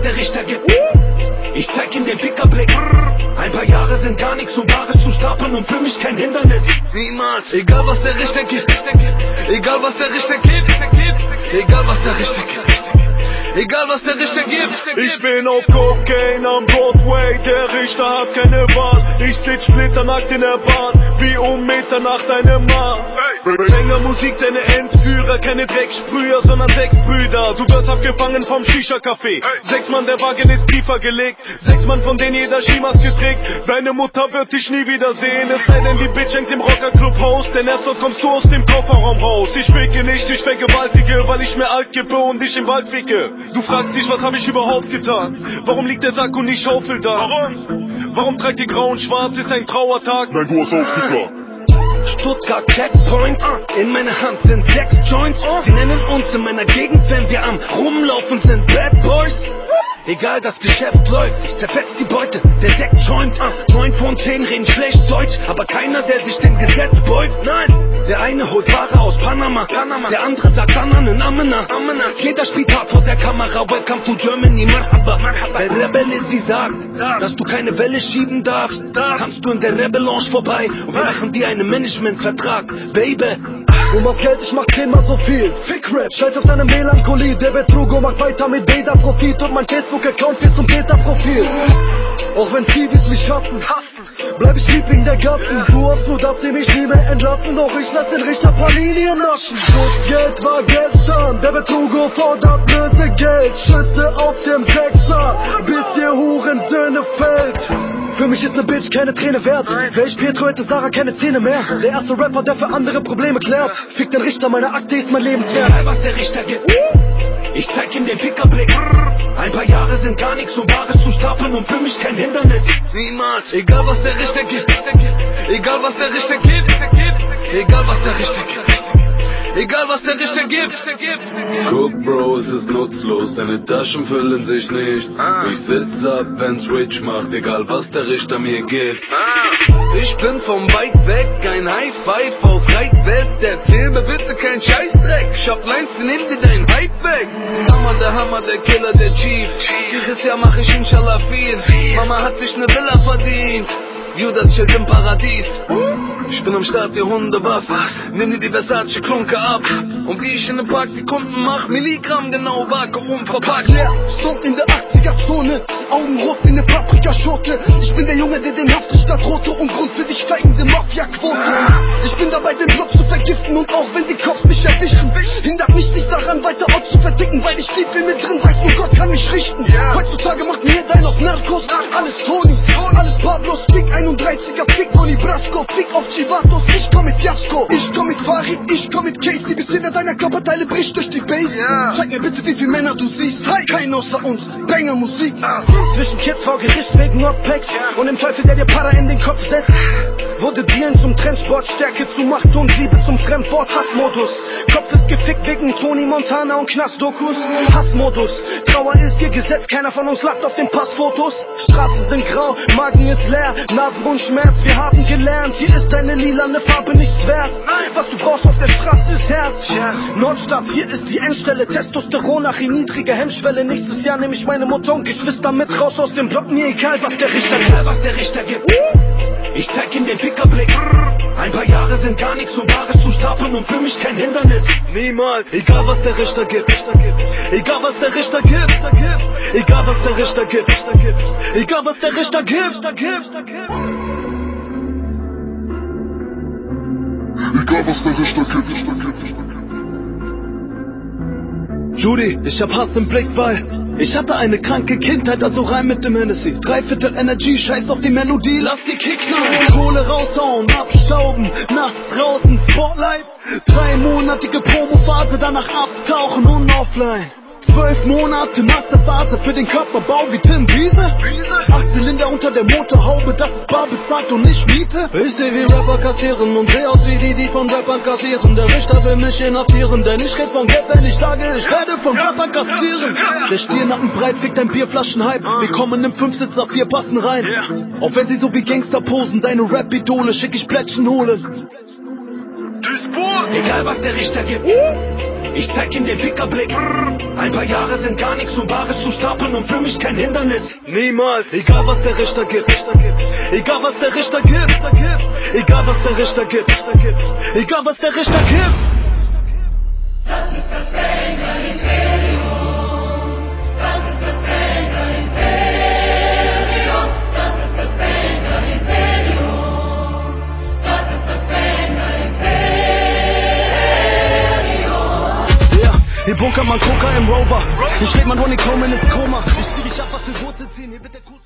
was der Richter gibt. Ich zeig ihm den Fickerblick. Ein paar Jahre sind gar nichts, um Wahres zu stapeln und für mich kein Hindernis. Niemals, egal was der Richter gibt. Egal was der Richter gibt. Egal was der Richter gibt. Egal was der Richter gibt. Ich bin auf Cocaine am Broadway, der Richter hat keine Wahl. Ich sitz splitternackt in der Bahn, wie um Mitternacht eine Mann. Sänger Musik, deine Entführer, keine Drecksprüher, sondern sechs Brüder. Du wirst abgefangen vom Shisha-Café. Sechs Mann, der Wagen ist tiefer gelegt. Sechs Mann, von denen jeder Skimaske trägt. Deine Mutter wird dich nie wiedersehen, es sei denn, die Bitch hängt im Rockerclub Host. Denn erst so kommst du aus dem Kofferraum raus. Ich ficke nicht, ich vergewaltige, weil ich mir alt gebe und dich im Wald ficke. Du fragst dich, was hab ich überhaupt getan? Warum liegt der Sack und die Schaufel da? Warum? Warum trägt ihr grau und schwarz? Ist ein Trauertag? Nein, du hast aufgeschlagen. Stuttgart Checkpoint, in meiner Hand sind sechs Joints. Sie nennen uns in meiner Gegend, wenn wir am Rumlaufen sind, Bad Boys. Egal, das Geschäft läuft, ich zerfetz die Beute, der Sekt schäumt. Neun von zehn reden schlecht Deutsch, aber keiner, der sich dem Gesetz beugt. Nein, der eine holt Ware aus Panama, Panama. der andere sagt dann an den Amena. Amena. Jeder spielt hart vor der Kamera, welcome to Germany, Marhaba. Bei Rebelle, sie sagt, dass du keine Welle schieben darfst. Kannst du in der Rebellange vorbei und wir machen dir einen Managementvertrag, Baby. Du machst Geld, ich mach zehnmal so viel. Fick Rap, scheiß auf deine Melancholie. Der Betrugo macht weiter mit Beta-Profit und mein Facebook-Account wird zum Beta-Profil. Auch wenn Kiwis mich hassen, bleib ich Liebling der Gassen. Du hoffst nur, dass sie mich nie mehr entlassen, doch ich lass den Richter paar Linien naschen. Schussgeld war gestern, der Betrugo fordert Lösegeld. Schüsse aus dem Sechser, bis ihr Hurensöhne fällt. Für mich ist ne Bitch keine Träne wert. Wär ich Pietro, hätte Sarah keine Zähne mehr. Der erste Rapper, der für andere Probleme klärt. Fick den Richter, meine Akte ist mein Lebenswert. Egal, was der Richter gibt. Ich zeig ihm den Fickerblick. Ein paar Jahre sind gar nichts, um Wahres zu stapeln und für mich kein Hindernis. Niemals, egal was der Richter gibt. Egal was der Richter gibt. Egal was der Richter gibt. Egal was der Richter gibt. Guck, Bro, es ist nutzlos, deine Taschen füllen sich nicht. Ich sitz ab, wenn's rich macht, egal was der Richter mir gibt. Ich bin vom weit weg, ein High Five aus Reitwest. Erzähl mir bitte kein Scheißdreck. Ich hab Lines, nimm dir deinen Hype weg. Hammer, der Hammer, der Killer, der Chief. Dieses Jahr mach ich inshallah viel. Mama hat sich ne Villa verdient. Judas chillt im Paradies. Ich bin am Start, die Hunde was? Nimm dir die Versace Klunke ab. Und wie ich in den Park die Kunden mach, Milligramm genau Vakuum verpackt. Leer, Stone in der 80er-Zone, Augen rot wie ne Paprikaschote. Ich bin der Junge, der den Haftrichter drohte und Grund für die steigende Mafia-Quote. Ich bin dabei, den mit Casey, bis jeder deiner Körperteile Männer du siehst, kein außer uns, Banger Musik. Zwischen Kids vor Gericht wegen Nordpacks und dem Teufel, der dir Para in den Kopf setzt. Wurde Dealen zum Trendsport, Stärke zu Macht und Liebe zum Fremdwort, Hassmodus. Kopf ist gefickt wegen Tony Montana und Knastdokus. Hassmodus, Trauer ist hier Gesetz, keiner von uns lacht auf den Passfotos. Straßen sind grau, Magen ist leer, Narben und Schmerz, wir haben gelernt, hier ist deine lilane Farbe nichts wert. Was du brauchst auf der Straße ist Herz. Nordstadt, hier ist die Endstelle, Testosteron nach in niedriger Hemmschwelle. Nächstes Jahr nehme ich meine Mutter und Geschwister mit raus aus dem Block, mir egal, was der Richter Egal, was der Richter gibt. Ich zeig ihm den Fickerblick. Ein paar Jahre sind gar nichts, um Wahres zu stapeln und für mich kein Hindernis. Niemals, egal was der Richter gibt. Egal was der Richter gibt. Egal was der Richter gibt. Egal was der Richter gibt. Egal was der Richter gibt. Judy, ich hab Hass im Blick, weil ich hatte eine kranke Kindheit, also rein mit dem Hennessy. Dreiviertel Energy, scheiß auf die Melodie, lass die Kick knallen. Kohle raushauen, abstauben, nachts draußen, Spotlight. Dreimonatige Promophase, danach abtauchen und offline. Zwölf Monate Masterphase für den Körperbau wie Tim Wiese. Acht Zylinder unter der Motorhaube, das ist bar bezahlt und nicht Miete. Ich seh wie Rapper kassieren und seh aus wie die, die von Rappern kassieren. Der Richter will mich inhaftieren, denn ich red von Geld, wenn ich sage, ich werde von Rappern kassieren. Der Stirnacken breit fickt ein Bierflaschenhype. Wir kommen im Fünfsitzer, vier passen rein. Auch wenn sie so wie Gangster posen, deine Rap-Idole schick ich Plättchen holen. Egal, was der Richter gibt. Ich zeig ihm den Fickerblick. Ein paar Jahre sind gar nichts, um Bares zu stapeln und für mich kein Hindernis. Niemals, egal was der Richter gibt, egal was der Richter gibt, egal was der Richter gibt, egal was der Richter gibt. Das ist das Banger hier bunkert man Coca im Rover. Ich leg man Ronnie Coleman ins Koma. Ich zieh dich ab, was wir Wurzel ziehen. Hier wird der Kurs